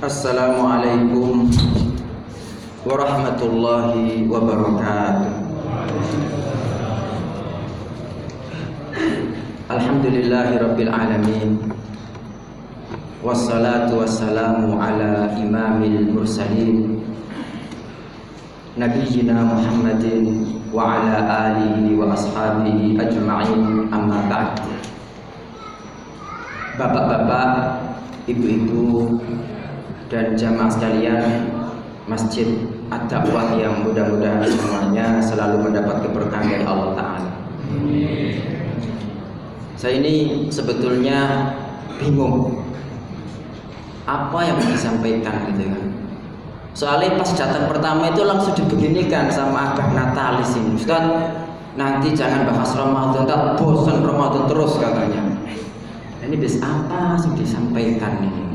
السلام عليكم ورحمة الله وبركاته. الحمد لله رب العالمين والصلاة والسلام على إمام المرسلين نبينا محمد وعلى آله وأصحابه أجمعين أما بعد. بابا بابا ibu-ibu, dan jamaah sekalian Masjid At-Taqwa yang mudah-mudahan semuanya selalu mendapat keberkahan dari Allah Ta'ala. Saya ini sebetulnya bingung. Apa yang disampaikan gitu kan soalnya pas datang pertama itu langsung dibeginikan sama agak Natalis ini. Ustaz nanti jangan bahas Ramadan tak bosan Ramadan terus katanya. Ini bis apa sih disampaikan ini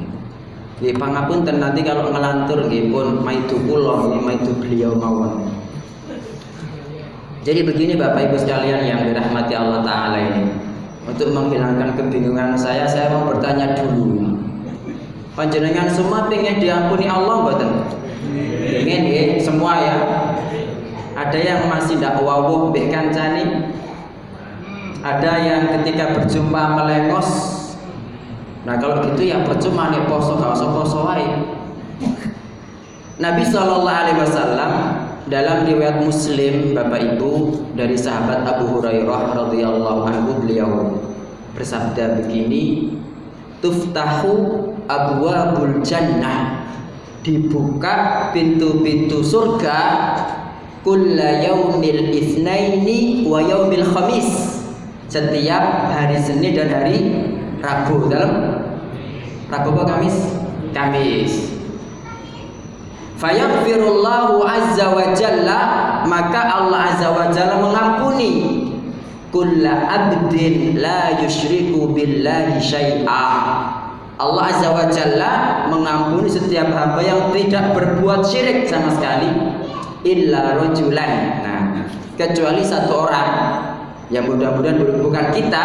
di pangapunten nanti kalau ngelantur nggih pun maitu kula maitu beliau mawon jadi begini Bapak Ibu sekalian yang dirahmati Allah taala ini untuk menghilangkan kebingungan saya, saya mau bertanya dulu. Panjenengan semua pengen diampuni Allah mboten? Pengen ya, semua ya. Ada yang masih tidak wawuh mbek kancani. Ada yang ketika berjumpa melengos. Nah, kalau gitu ya percuma nih poso gak usah poso wae. Nabi Shallallahu alaihi wasallam dalam riwayat Muslim Bapak Ibu dari sahabat Abu Hurairah radhiyallahu anhu beliau bersabda begini tuftahu abwabul jannah dibuka pintu-pintu surga kulla yaumil itsnaini wa yaumil khamis setiap hari Senin dan hari Rabu dalam? Rabu apa Kamis? Kamis. Fayaghfirullahu azza wa jalla maka Allah azza wa jalla mengampuni. Kulla abdin la yusyriku billahi syai'a. Allah azza wa jalla mengampuni setiap hamba yang tidak berbuat syirik sama sekali. Illa rajulan. Nah kecuali satu orang. Yang mudah-mudahan bukan kita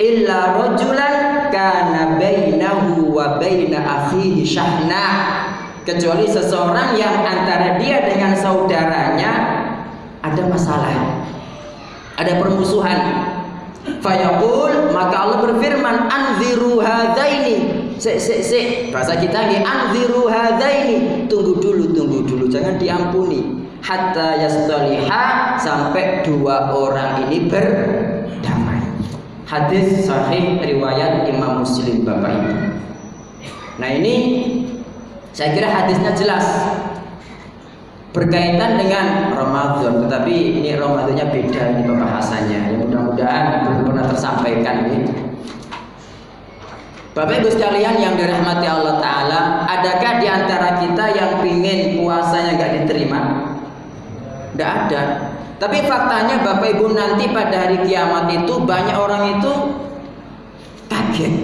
illa rajulan kana bainahu wa baina akhihi syahna. Kecuali seseorang yang antara dia dengan saudaranya ada masalah ada permusuhan. Fayaqul maka Allah berfirman anziru hadaini. Se se se bahasa kita ini anziru hadaini. Tunggu dulu tunggu dulu jangan diampuni. Hatta yastaliha sampai dua orang ini berdamai hadis sahih riwayat Imam Muslim Bapak Ibu nah ini saya kira hadisnya jelas berkaitan dengan Ramadan, tetapi ini Ramadannya beda ini pembahasannya. Ya, mudah-mudahan belum pernah tersampaikan ini. Bapak Ibu sekalian yang dirahmati Allah Taala, adakah di antara kita yang ingin puasanya nggak diterima? Tidak ada. Tapi faktanya Bapak Ibu nanti pada hari kiamat itu banyak orang itu kaget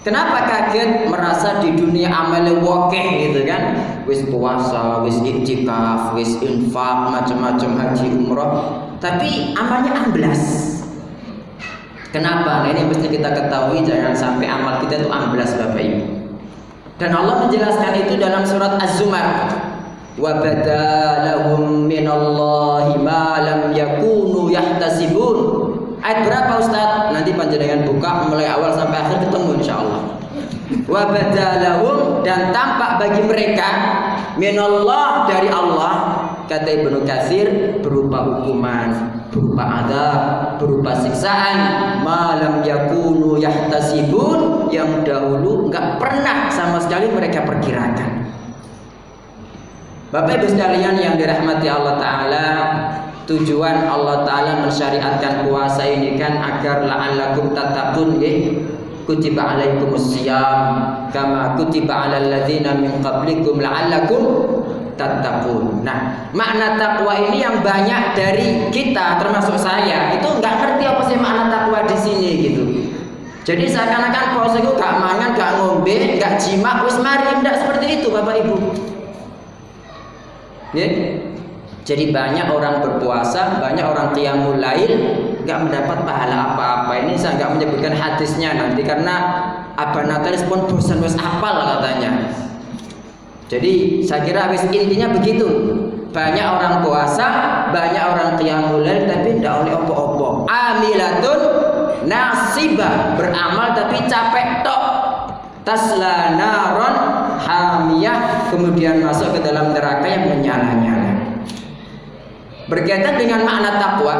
Kenapa kaget merasa di dunia amalnya wakeh gitu kan? Wis puasa, wis iktikaf, wis infak, macam-macam haji umroh, tapi amalnya amblas. Kenapa? Nah ini mesti kita ketahui jangan sampai amal kita itu amblas Bapak Ibu. Dan Allah menjelaskan itu dalam surat Az-Zumar. Wa badalahum minallahi ma lam yakunu yahtasibun Ayat berapa Ustaz? Nanti panjenengan buka mulai awal sampai akhir ketemu insya Allah. Wa badalahum dan tampak bagi mereka minallah dari Allah kata Ibnu Katsir berupa hukuman, berupa adab, berupa siksaan malam yakunu yahtasibun yang dahulu enggak pernah sama sekali mereka perkirakan. Bapak Ibu sekalian yang dirahmati Allah taala, tujuan Allah taala mensyariatkan puasa ini kan agar la'allakum tattaqun nggih kutiba alaikumus siyam kama kutiba alal ladzina min qablikum la'allakum tattaqun. Nah, makna takwa ini yang banyak dari kita termasuk saya itu nggak ngerti apa sih makna takwa di sini gitu. Jadi seakan-akan puasa itu gak mangan, gak ngombe, gak jima, wis mari ndak seperti itu Bapak Ibu. Ya? Jadi banyak orang berpuasa, banyak orang qiyamul lail, nggak mendapat pahala apa-apa. Ini saya nggak menyebutkan hadisnya nanti karena Abah Natalis pun bosan wes apal katanya. Jadi saya kira habis intinya begitu. Banyak orang puasa, banyak orang qiyamul tapi tidak oleh opo-opo. Amilatun nasibah beramal tapi capek tok. Tasla naron hamiyah kemudian masuk ke dalam neraka yang menyala-nyala. Berkaitan dengan makna takwa,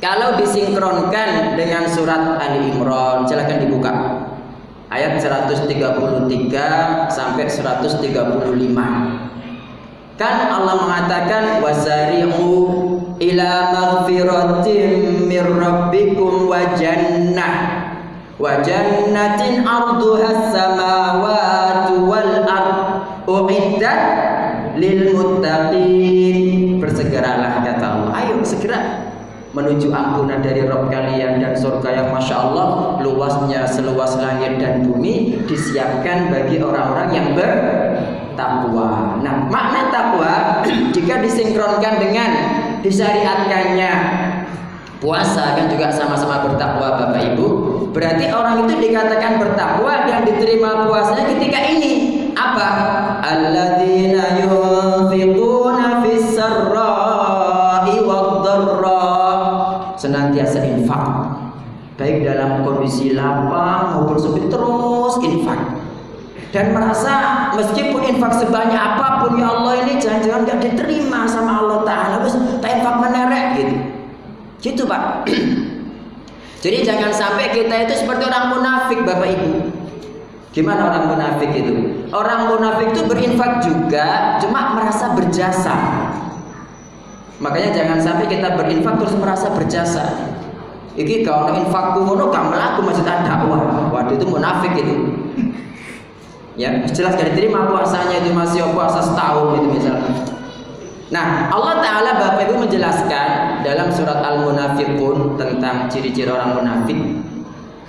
kalau disinkronkan dengan surat Ali Imran, silakan dibuka. Ayat 133 sampai 135. Kan Allah mengatakan wasari'u ila maghfiratin mir rabbikum wa jannah samawati wal ard. Uiddat lil muttaqin. Bersegeralah kata Allah. Ayo segera menuju ampunan dari Rob kalian dan surga yang Masya Allah. Luasnya seluas langit dan bumi disiapkan bagi orang-orang yang bertakwa. Nah, makna takwa jika disinkronkan dengan disyariatkannya. Puasa kan juga sama-sama bertakwa Bapak Ibu. Berarti orang itu dikatakan bertakwa dan diterima puasanya ketika ini. Apa? Alladzina yunfiquna fis sarra'i wad senantiasa infak. Baik dalam kondisi lapang maupun sempit terus infak. Dan merasa meskipun infak sebanyak apa pun ya Allah ini jangan-jangan gak diterima sama Allah Ta'ala. Terus tak infak menerek gitu. Gitu Pak jadi jangan sampai kita itu seperti orang munafik Bapak Ibu Gimana orang munafik itu? Orang munafik itu berinfak juga, cuma merasa berjasa. Makanya jangan sampai kita berinfak terus merasa berjasa. Iki kalau infakku ngono gak melaku masjid dakwah. Waduh itu munafik itu. Ya, jelas gak diterima puasanya itu masih puasa setahun itu misalnya. Nah, Allah Ta'ala Bapak Ibu menjelaskan dalam surat Al-Munafiqun tentang ciri-ciri orang munafik.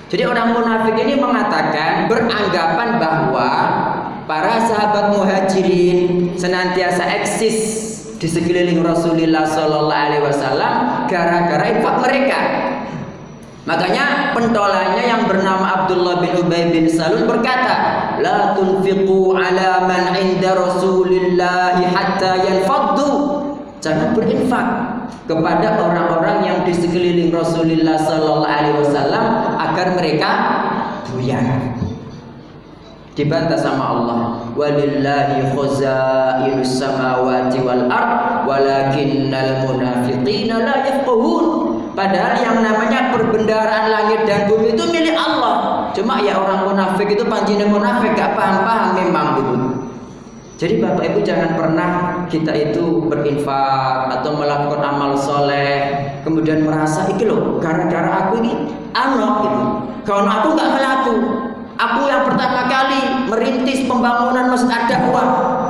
Jadi orang munafik ini mengatakan beranggapan bahwa para sahabat muhajirin senantiasa eksis di sekeliling Rasulullah Sallallahu Alaihi Wasallam gara-gara infak mereka. Makanya pentolannya yang bernama Abdullah bin Ubay bin Salul berkata, "La tunfiqu ala man inda Rasulillah hatta yanfaddu." Jangan berinfak kepada orang-orang yang di sekeliling Rasulullah sallallahu alaihi wasallam agar mereka buyar. Dibantah sama Allah walillahi khazainus samawati wal ard walakinnal munafiqina la yafqahun. Padahal yang namanya perbendaharaan langit dan bumi itu milik Allah. Cuma ya orang munafik itu panjine munafik gak paham-paham memang gitu jadi Bapak Ibu jangan pernah kita itu berinfak atau melakukan amal soleh kemudian merasa iki loh gara-gara aku ini anak gitu kalau aku nggak melaku Aku yang pertama kali merintis pembangunan masjid ad-dakwah.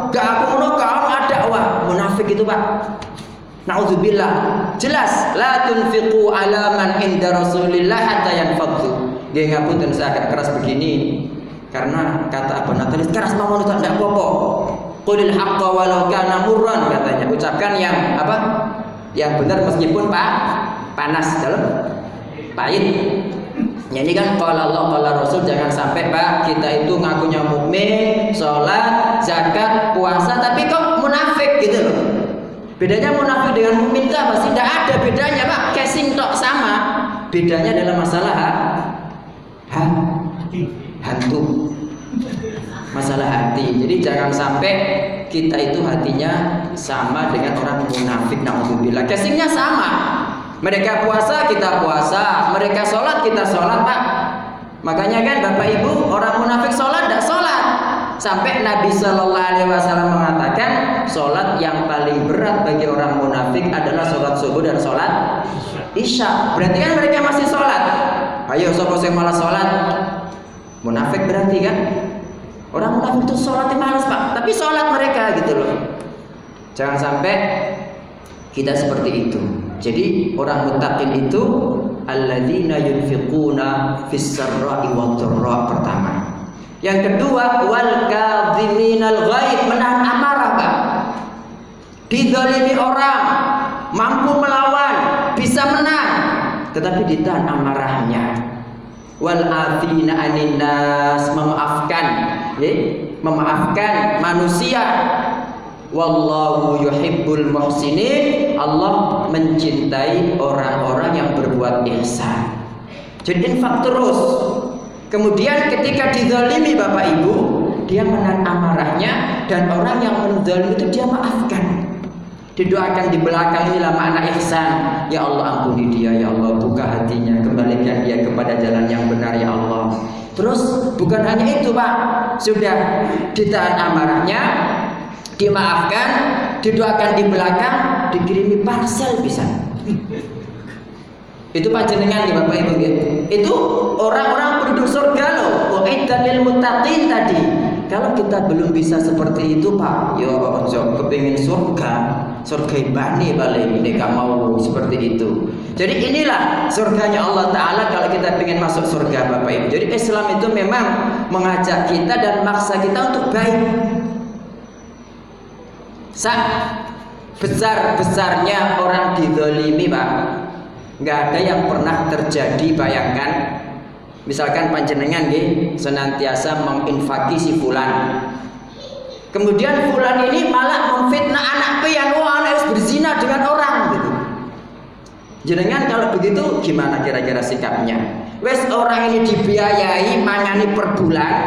Gak aku mau kau ad-dakwah. Munafik itu, Pak. Nauzubillah. Jelas la tunfiqu ala man inda Rasulillah hatta yanfadhu. Dia ngapunten saya keras begini karena kata Abu Natalis keras mau tak ndak apa-apa. Qulil haqqa walau kana murran katanya. Ucapkan yang apa? Yang benar meskipun Pak panas dalam pahit. Ya ini kan kalau Allah kalau Rasul jangan sampai Pak kita itu ngakunya mukmin, sholat, zakat, puasa tapi kok munafik gitu loh. Bedanya munafik dengan mukmin itu apa sih? Tidak ada bedanya Pak. Casing tok sama. Bedanya adalah masalah ha? ha? hantu. Masalah hati. Jadi jangan sampai kita itu hatinya sama dengan orang munafik. Nauzubillah. Casingnya sama. Mereka puasa, kita puasa. Mereka sholat, kita sholat, Pak. Makanya kan Bapak Ibu, orang munafik sholat, tidak sholat. Sampai Nabi Shallallahu Alaihi Wasallam mengatakan, sholat yang paling berat bagi orang munafik adalah sholat subuh dan sholat isya. Berarti kan mereka masih sholat. Ayo, sopo malah sholat. Munafik berarti kan? Orang munafik itu sholatnya malas pak, tapi sholat mereka gitu loh. Jangan sampai kita seperti itu. Jadi orang mutakin itu alladzina yunfiquna fis sarra'i wad pertama. Yang kedua wal kadhiminal ghaib menahan amarah, Pak. Didolimi orang, mampu melawan, bisa menang. tetapi ditahan amarahnya wal afina aninas memaafkan memaafkan manusia. Wallahu yuhibbul muhsinin. Allah mencintai orang-orang yang berbuat ihsan. Jadi infak terus. Kemudian ketika dizalimi Bapak Ibu dia menahan amarahnya dan orang yang menzalim itu dia maafkan. Didoakan di belakang inilah makna ihsan. Ya Allah ampuni dia. Ya Allah buka hatinya. Kembalikan dia kepada jalan yang benar ya Allah terus bukan hanya itu Pak. Sudah ditahan amarahnya dimaafkan didoakan di belakang dikirimi parcel bisa itu panjenengan ya Bapak Ibu itu orang-orang penduduk surga loh. Uiddat lil tadi. Kalau kita belum bisa seperti itu Pak yo ojo kepingin surga surga bani ini gak mau seperti itu. Jadi inilah surganya Allah Ta'ala kalau kita ingin masuk surga Bapak Ibu. Jadi Islam itu memang mengajak kita dan maksa kita untuk baik. Sak besar-besarnya orang didolimi Pak. Nggak ada yang pernah terjadi bayangkan. Misalkan panjenengan nggih senantiasa menginfaki si fulan Kemudian fulan ini malah memfitnah anak pian, wah anak harus berzina dengan orang gitu. Jenengan kalau begitu gimana kira-kira sikapnya? Wes orang ini dibiayai mangani per bulan,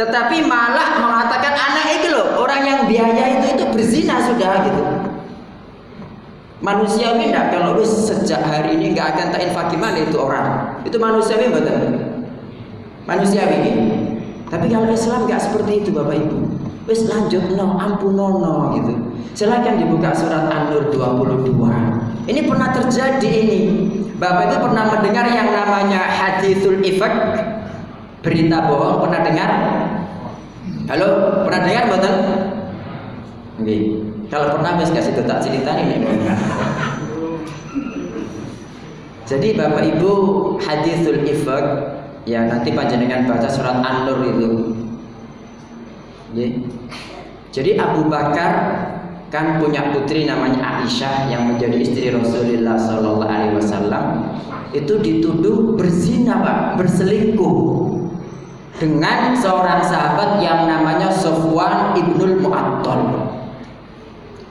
tetapi malah mengatakan anak itu loh orang yang biaya itu itu berzina sudah gitu. Manusiawi enggak kalau wes sejak hari ini enggak akan tak infaki mana itu orang. Itu manusiawi betul. Manusiawi. Tapi kalau Islam enggak seperti itu Bapak Ibu wis lanjut no ampunono gitu. Silahkan dibuka surat An-Nur 22 ini pernah terjadi ini. Bapak itu pernah mendengar yang namanya hadithul ifak? Berita bohong pernah dengar? Halo pernah dengar betul Oke. Kalau pernah wis kasih tak cerita ini. Jadi Bapak Ibu hadithul ifak ya nanti panjenengan baca surat An-Nur itu jadi Abu Bakar kan punya putri namanya Aisyah yang menjadi istri Rasulullah Sallallahu Alaihi Wasallam. Itu dituduh berzina pak berselingkuh dengan seorang sahabat yang namanya Sofwan ibnul Mu'attal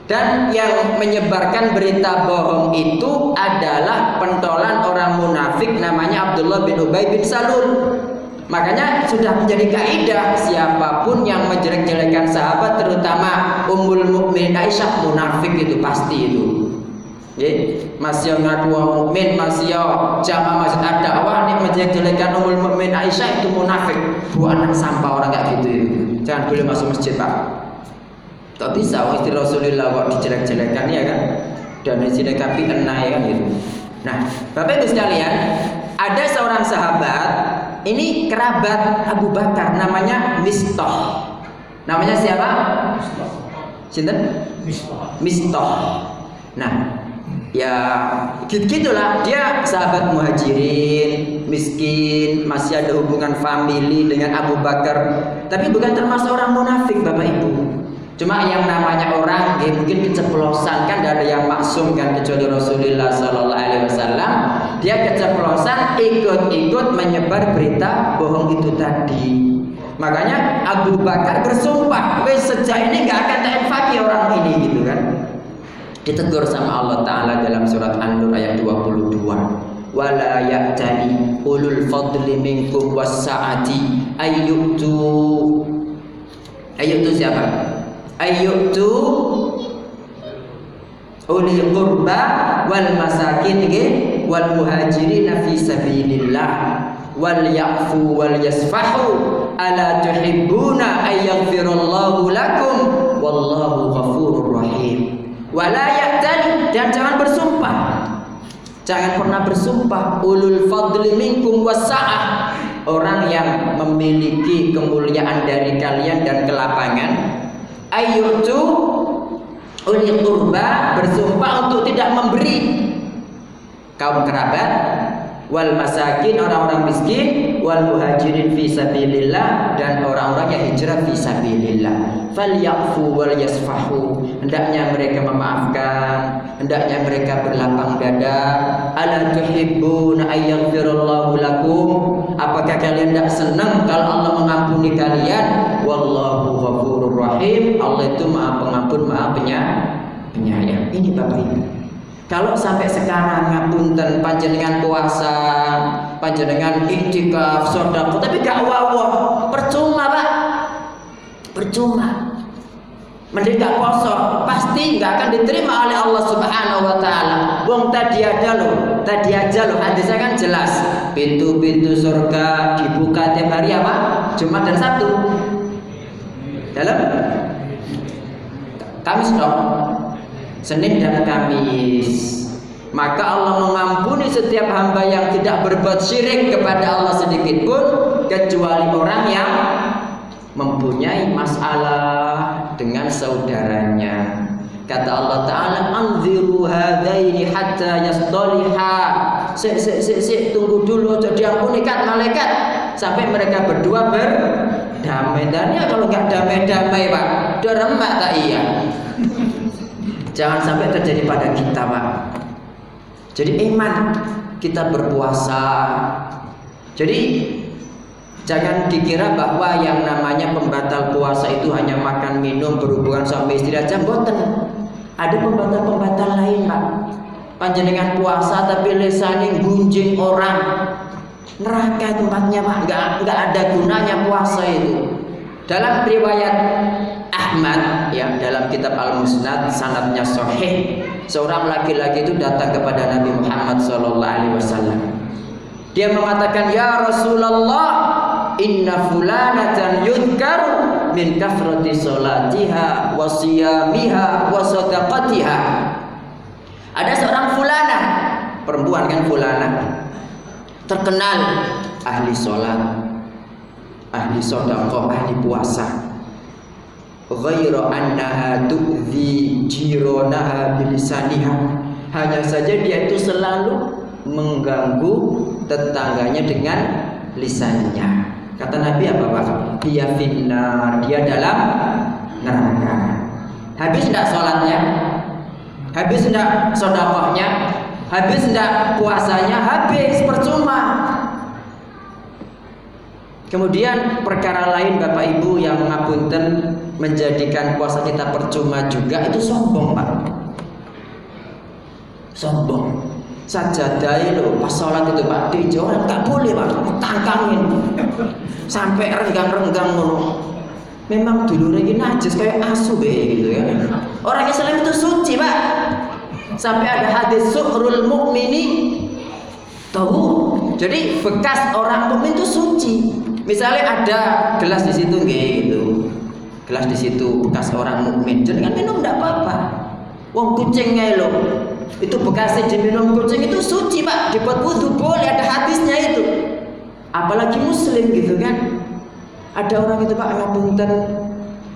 dan yang menyebarkan berita bohong itu adalah pentolan orang munafik namanya Abdullah bin Ubay bin Salul Makanya sudah menjadi kaidah siapa pun yang menjelek-jelekan sahabat terutama Ummul Mukminin Aisyah munafik itu pasti itu. Ya, masih ngaku mukmin, masih jamaah masjid ada wah nih menjelek-jelekan Ummul Mukminin Aisyah itu munafik. Bu anak sampah orang kayak gitu itu. Jangan boleh masuk masjid, Pak. Tak bisa istri Rasulullah kok dijelek-jelekan ya kan? Dan dijelekapi enai kan gitu. Nah, Bapak Ibu sekalian, ada seorang sahabat ini kerabat Abu Bakar namanya Mistoh. Namanya siapa? Sinten? Mistoh. Nah, ya gitu-gitulah dia sahabat muhajirin, miskin, masih ada hubungan famili dengan Abu Bakar, tapi bukan termasuk orang munafik Bapak Ibu. Cuma yang namanya orang ya mungkin keceplosan kan ada yang maksum kan kecuali Rasulullah Sallallahu Alaihi Wasallam dia ikut-ikut menyebar berita bohong itu tadi. Makanya Abu Bakar bersumpah, wes sejak ini nggak akan terinfaki orang ini gitu kan. Ditegur sama Allah Taala dalam surat An-Nur ayat 22 wala ya'tani ulul fadli minkum was-sa'ati ayyutu ayyutu siapa ayyutu uli qurba wal masakin ge wal muhajirin fi sabilillah. Wal ya'fu wal yasfahu. Ala tuhibbuna ay yaghfirallahu lakum? Wallahu ghafurur rahim. Wala ya'tali dan jangan bersumpah. Jangan pernah bersumpah. Ulul fadli minkum wasa'ah orang yang memiliki kemuliaan dari kalian dan kelapangan. Ayyutu uli kurba bersumpah untuk tidak memberi kaum kerabat wal masakin orang-orang miskin wal muhajirin fi sabilillah dan orang-orang yang hijrah fi sabilillah. Falyafu wal yasfahu. Hendaknya mereka memaafkan, hendaknya mereka berlapang dada. Ala tuhibbuna ayyaghfirallahu lakum? Apakah kalian tidak senang kalau Allah mengampuni kalian? Wallahu ghafurur rahim. Allah itu Maha Pengampun, Maha Penyayang. Ini Bapak Ibu. Kalau sampai sekarang ngapunten panjenengan puasa, panjenengan iktikaf, sedekah, tapi gak wawah, percuma pak, percuma. Mending gak poso, pasti gak akan diterima oleh Allah Subhanahu Wa Taala. Wong tadi aja loh, tadi aja loh, hadisnya kan jelas. Pintu-pintu surga dibuka tiap hari apa? Jumat dan Sabtu. Dalam Kamis dong. Senin dan Kamis. Maka Allah mengampuni setiap hamba yang tidak berbuat syirik kepada Allah sedikit pun kecuali orang yang mempunyai masalah dengan saudaranya. Kata Allah Ta'ala Anziru hadaini hatta yastoliha Sik, sik, sik, sik Tunggu dulu jadi diampuni kan malaikat Sampai mereka berdua berdamai Dan ya kalau nggak damai-damai pak Deremak tak iya Jangan sampai terjadi pada kita, Pak. Jadi iman kita berpuasa. Jadi jangan dikira bahwa yang namanya pembatal puasa itu hanya makan minum berhubungan suami istri aja boten. Ada pembatal-pembatal lain, Pak. Panjenengan puasa tapi lesaning gunjing orang. Neraka tempatnya, Pak. Enggak enggak ada gunanya puasa itu. Dalam riwayat Ahmad ya dalam kitab Al Musnad sanadnya sahih seorang laki-laki itu datang kepada Nabi Muhammad sallallahu alaihi wasallam. Dia mengatakan ya Rasulullah inna fulanatan yudkaru min kafrati salatiha wa siyamiha wa sadaqatiha. Ada seorang fulana, perempuan kan fulana, terkenal ahli sholat, ahli sodaqah, ahli puasa ghairu annaha tu'zi jironaha bilisaniha. Hanya saja dia itu selalu mengganggu tetangganya dengan lisannya. Kata Nabi apa Pak? dia finnar dia dalam neraka. Habis tidak sholatnya? Habis tidak sodakohnya habis tidak puasanya? Habis percuma Kemudian perkara lain Bapak Ibu yang mengapunten menjadikan puasa kita percuma juga itu sombong Pak. Sombong. Sajadah lo pas sholat itu Pak di orang nggak boleh Pak tangkangin sampai renggang-renggang ngono. Memang dulu lagi najis kayak asu be gitu ya. Orang Islam itu suci Pak. Sampai ada hadis sukrul mukmini tahu. Jadi bekas orang mukmin itu suci. Misalnya ada gelas di situ gitu. Gelas di situ bekas orang mukmin. Jadi kan minum tidak apa-apa. Wong kucingnya lo. Itu bekasnya diminum kucing itu suci pak. Dibuat wudhu boleh. Ada hadisnya itu. Apalagi muslim gitu kan. Ada orang itu pak ngapunten.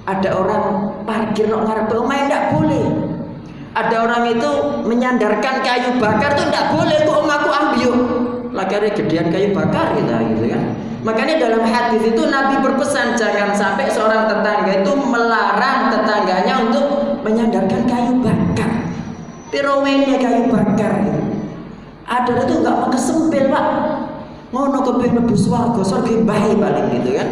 Ada orang parkir nok ngarep rumah tidak boleh. Ada orang itu menyandarkan kayu bakar itu tidak boleh kok om aku ambil ada gedean kayu bakar kita gitu kan Makanya dalam hadis itu Nabi berpesan jangan sampai seorang tetangga itu melarang tetangganya untuk menyandarkan kayu bakar. Pirowennya kayu bakar. Ada itu nggak mau kesempil pak. Ngono kepengen lebih swarga, surga bayi paling gitu kan.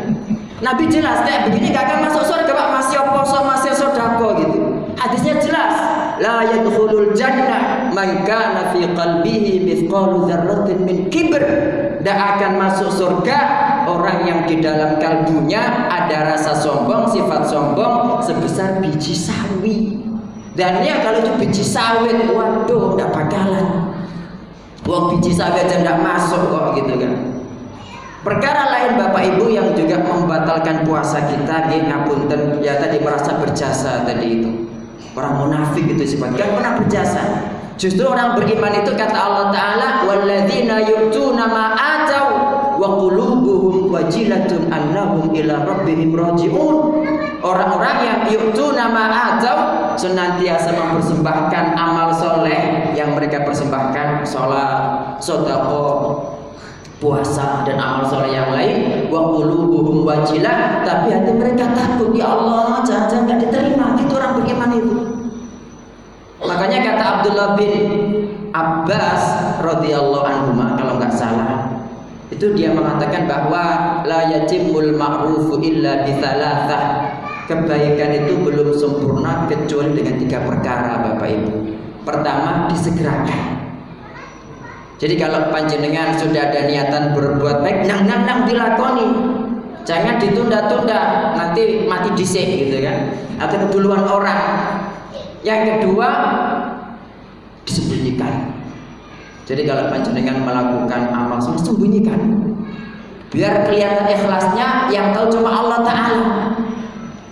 Nabi jelas kayak begini gak akan masuk surga pak masih poso masih sodako gitu. Hadisnya jelas la yadkhulul jannah man kana fi qalbihi mithqalu dzarratin min kibr tidak akan masuk surga orang yang di dalam kalbunya ada rasa sombong, sifat sombong sebesar biji sawi. Dan ya kalau itu biji sawit, waduh, tidak bakalan. Wong biji sawit aja tidak masuk kok gitu kan. Perkara lain Bapak Ibu yang juga membatalkan puasa kita, dia ngapunten, ya tadi merasa berjasa tadi itu. Orang munafik itu sifat, gak pernah berjasa. Justru orang beriman itu kata Allah Ta'ala Walladzina yu'tuna ma'atau Wa qulubuhum wajilatun annahum ila rabbihim raji'un. Orang-orang yang yu'tuna ma'atau Senantiasa mempersembahkan amal soleh Yang mereka persembahkan Sholat, sodako puasa dan amal soleh yang lain wa qulubuhum wajilah tapi hati mereka takut ya Allah jangan-jangan nggak diterima. Itu orang beriman itu makanya kata Abdullah bin Abbas radhiyallahu anhu kalau nggak salah itu dia mengatakan bahwa la yatimul ma'rufu illa bi kebaikan itu belum sempurna kecuali dengan tiga perkara Bapak Ibu pertama disegerakan jadi kalau panjenengan sudah ada niatan berbuat baik, nang nang nang dilakoni. Jangan ditunda-tunda, nanti mati disik gitu kan. Atau keduluan orang. Yang kedua disembunyikan. Jadi kalau panjenengan melakukan amal soleh sembunyikan. Biar kelihatan ikhlasnya yang tahu cuma Allah Ta'ala.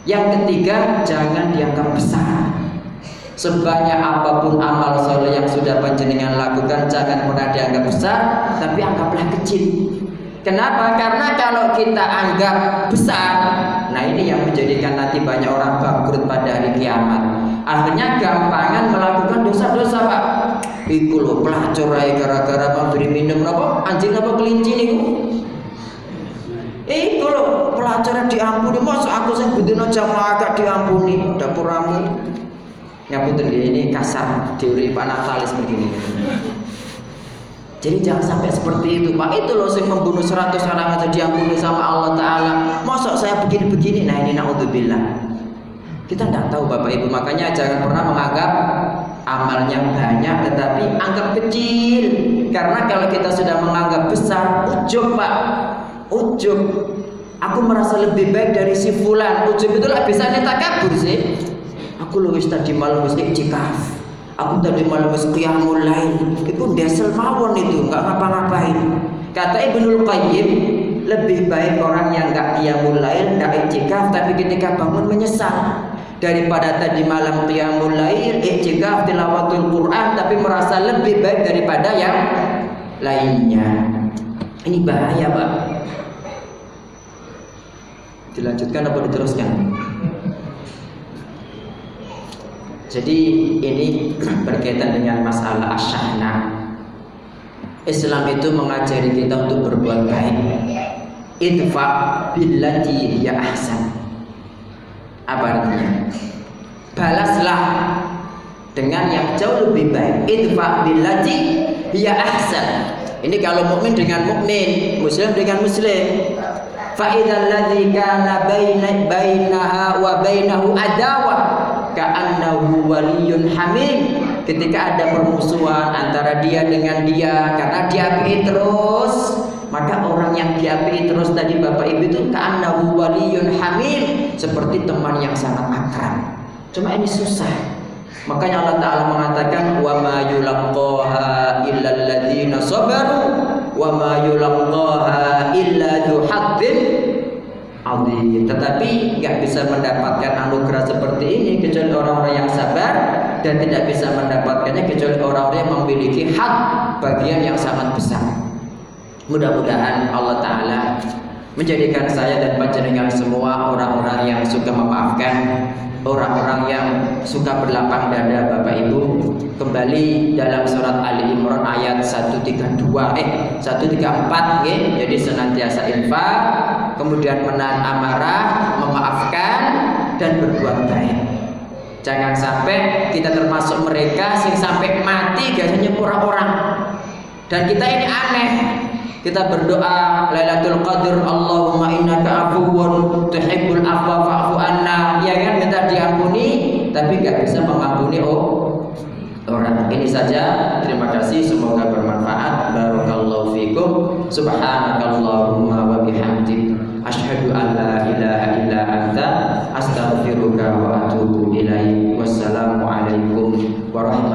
Yang ketiga jangan dianggap besar. Sebanyak apa pun amal soleh yang sudah panjenengan lakukan Jangan pernah dianggap besar Tapi anggaplah kecil Kenapa? Karena kalau kita anggap besar Nah ini yang menjadikan nanti banyak orang bangkrut pada hari kiamat Akhirnya gampangan melakukan dosa-dosa pak Iku loh pelacur gara-gara memberi minum apa? Anjing apa kelinci nih Iku loh pelacurnya diampuni. Masa aku yang bedino jamaah agak diampuni. Dapur ramu. Ngapunten ini kasar teori Pak Natalis begini. Jadi jangan sampai seperti itu Pak. Itu loh yang membunuh 100 orang aja diampuni sama Allah Ta'ala. Mosok saya begini-begini. Nah ini na'udzubillah. Kita tidak tahu Bapak Ibu. Makanya jangan pernah menganggap amalnya banyak Tetapi anggap kecil Karena kalau kita sudah menganggap besar Ujub Pak Ujub Aku merasa lebih baik dari si fulan Ujub itu lah bisa kabur sih Aku lu tadi malam wis iktikaf. Aku tadi malam wis qiyamul lail. Itu desel mawon itu, enggak ngapa-ngapain. Kata Ibnul Qayyim, lebih baik orang yang enggak qiyamul lail, enggak iktikaf tapi ketika bangun menyesal daripada tadi malam qiyamul lail, iktikaf tilawatul Quran tapi merasa lebih baik daripada yang lainnya. Ini bahaya, Pak. Dilanjutkan apa diteruskan? Jadi ini berkaitan dengan masalah asyahna. Islam itu mengajari kita untuk berbuat baik. Idfa billati ya ahsan. Apa artinya? Balaslah dengan yang jauh lebih baik. Idfa billati ya ahsan. Ini kalau mukmin dengan mukmin, muslim dengan muslim. Fa idzal ladzi kana bainaha wa bainahu adawah ka'annahu waliyun hamim ketika ada permusuhan antara dia dengan dia karena diapi terus maka orang yang diapi terus tadi Bapak Ibu itu ka'annahu waliyun hamim seperti teman yang sangat akrab cuma ini susah makanya Allah Ta'ala mengatakan wa ma yulaqqaha illa alladziina sabaru wa ma yulaqqaha illa dzu azim. Tetapi nggak bisa mendapatkan anugerah seperti ini kecuali orang-orang yang sabar dan tidak bisa mendapatkannya kecuali orang-orang yang memiliki hak bagian yang sangat besar. Mudah-mudahan Allah Taala menjadikan saya dan panjenengan semua orang-orang yang suka memaafkan orang-orang yang suka berlapang dada Bapak Ibu kembali dalam surat Ali Imran ayat 132 eh 134 ya. Jadi senantiasa infak, kemudian menahan amarah, memaafkan dan berbuat baik. Jangan sampai kita termasuk mereka sing sampai mati biasanya pura orang. Dan kita ini aneh, kita berdoa Lailatul Qadar Allahumma innaka afuwun tuhibbul afwa fa'fu anna. Ya kan? Minta diampuni tapi nggak bisa mengampuni oh orang. Ini saja. Terima kasih. Semoga bermanfaat. Barakallahu fikum. Subhanakallahumma wa bihamdik. Asyhadu an la ilaha illa anta. Astaghfiruka wa atubu ilaik. Wassalamu alaikum warahmatullahi